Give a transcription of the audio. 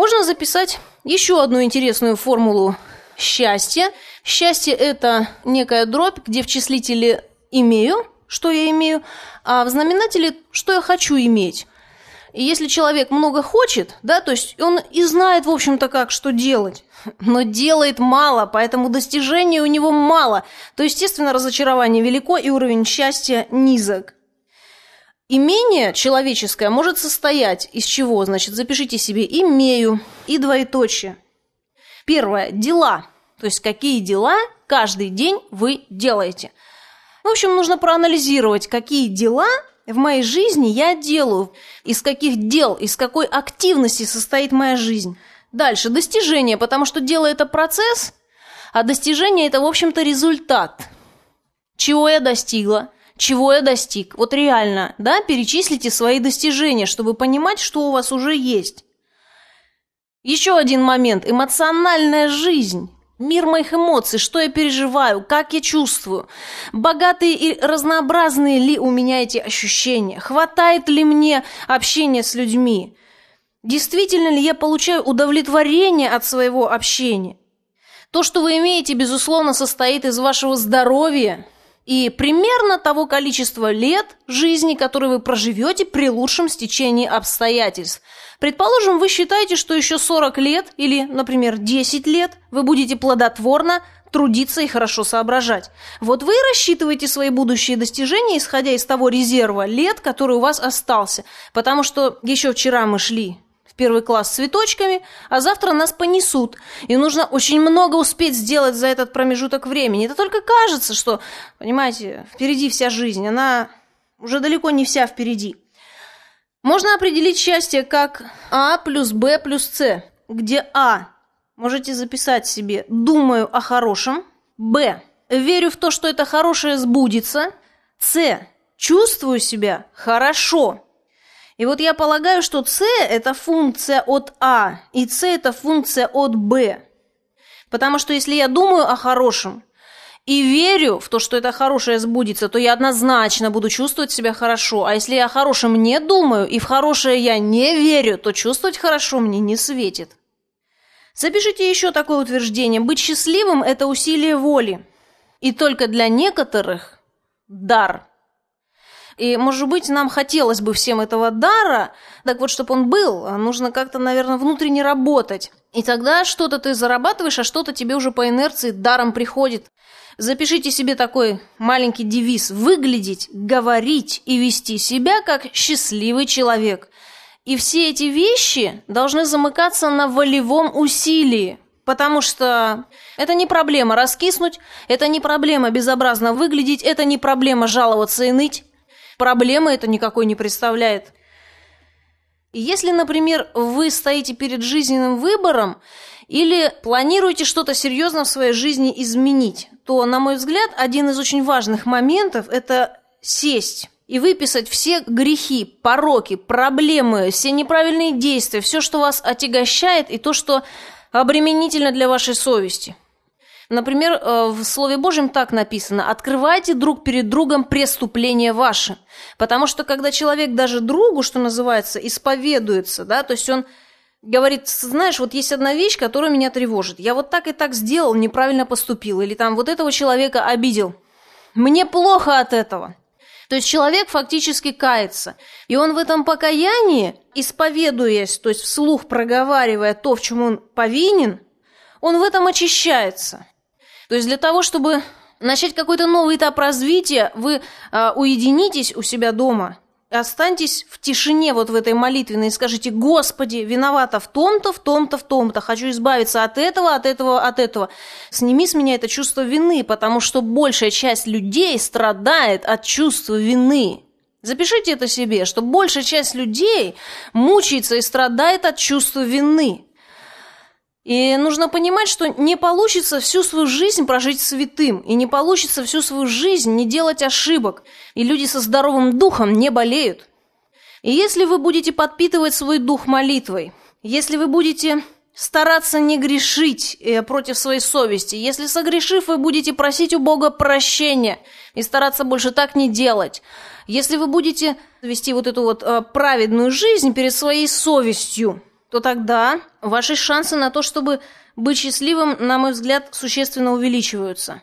Можно записать еще одну интересную формулу счастья. Счастье – это некая дробь, где в числителе «имею», что я имею, а в знаменателе «что я хочу иметь». И если человек много хочет, да, то есть он и знает, в общем-то, как, что делать, но делает мало, поэтому достижений у него мало, то, естественно, разочарование велико и уровень счастья низок. Имение человеческое может состоять из чего? Значит, запишите себе «имею» и двоеточие. Первое – дела. То есть, какие дела каждый день вы делаете. В общем, нужно проанализировать, какие дела в моей жизни я делаю, из каких дел, из какой активности состоит моя жизнь. Дальше, достижение, потому что дело – это процесс, а достижение – это, в общем-то, результат. Чего я достигла, чего я достиг. Вот реально, да, перечислите свои достижения, чтобы понимать, что у вас уже есть. Еще один момент – эмоциональная жизнь. Мир моих эмоций, что я переживаю, как я чувствую. Богатые и разнообразные ли у меня эти ощущения? Хватает ли мне общения с людьми? Действительно ли я получаю удовлетворение от своего общения? То, что вы имеете, безусловно, состоит из вашего здоровья и примерно того количества лет жизни, которые вы проживете при лучшем стечении обстоятельств – Предположим, вы считаете, что еще 40 лет или, например, 10 лет вы будете плодотворно трудиться и хорошо соображать. Вот вы рассчитываете свои будущие достижения, исходя из того резерва лет, который у вас остался. Потому что еще вчера мы шли первый класс с цветочками, а завтра нас понесут. И нужно очень много успеть сделать за этот промежуток времени. Это только кажется, что, понимаете, впереди вся жизнь. Она уже далеко не вся впереди. Можно определить счастье как А плюс Б плюс С, где А можете записать себе «думаю о хорошем», Б верю в то, что это хорошее сбудется, С чувствую себя хорошо. И вот я полагаю, что С – это функция от А, и С – это функция от Б. Потому что если я думаю о хорошем, и верю в то, что это хорошее сбудется, то я однозначно буду чувствовать себя хорошо. А если я о хорошем не думаю и в хорошее я не верю, то чувствовать хорошо мне не светит. Запишите еще такое утверждение. Быть счастливым – это усилие воли. И только для некоторых – дар. И, может быть, нам хотелось бы всем этого дара, так вот, чтобы он был, нужно как-то, наверное, внутренне работать. И тогда что-то ты зарабатываешь, а что-то тебе уже по инерции даром приходит. Запишите себе такой маленький девиз «Выглядеть, говорить и вести себя как счастливый человек». И все эти вещи должны замыкаться на волевом усилии, потому что это не проблема раскиснуть, это не проблема безобразно выглядеть, это не проблема жаловаться и ныть. Проблемы это никакой не представляет. Если, например, вы стоите перед жизненным выбором или планируете что-то серьезно в своей жизни изменить, то, на мой взгляд, один из очень важных моментов – это сесть и выписать все грехи, пороки, проблемы, все неправильные действия, все, что вас отягощает и то, что обременительно для вашей совести. Например, э, в Слове Божьем так написано «Открывайте друг перед другом преступления ваши». Потому что когда человек даже другу, что называется, исповедуется, да, то есть он говорит, знаешь, вот есть одна вещь, которая меня тревожит. Я вот так и так сделал, неправильно поступил. Или там вот этого человека обидел. Мне плохо от этого. То есть человек фактически кается. И он в этом покаянии, исповедуясь, то есть вслух проговаривая то, в чем он повинен, он в этом очищается. То есть для того, чтобы начать какой-то новый этап развития, вы э, уединитесь у себя дома – останьтесь в тишине вот в этой молитвенной и скажите, Господи, виновата в том-то, в том-то, в том-то, хочу избавиться от этого, от этого, от этого. Сними с меня это чувство вины, потому что большая часть людей страдает от чувства вины. Запишите это себе, что большая часть людей мучается и страдает от чувства вины. И нужно понимать, что не получится всю свою жизнь прожить святым, и не получится всю свою жизнь не делать ошибок, и люди со здоровым духом не болеют. И если вы будете подпитывать свой дух молитвой, если вы будете стараться не грешить э, против своей совести, если согрешив, вы будете просить у Бога прощения и стараться больше так не делать, если вы будете вести вот эту вот э, праведную жизнь перед своей совестью – то тогда ваши шансы на то, чтобы быть счастливым, на мой взгляд, существенно увеличиваются.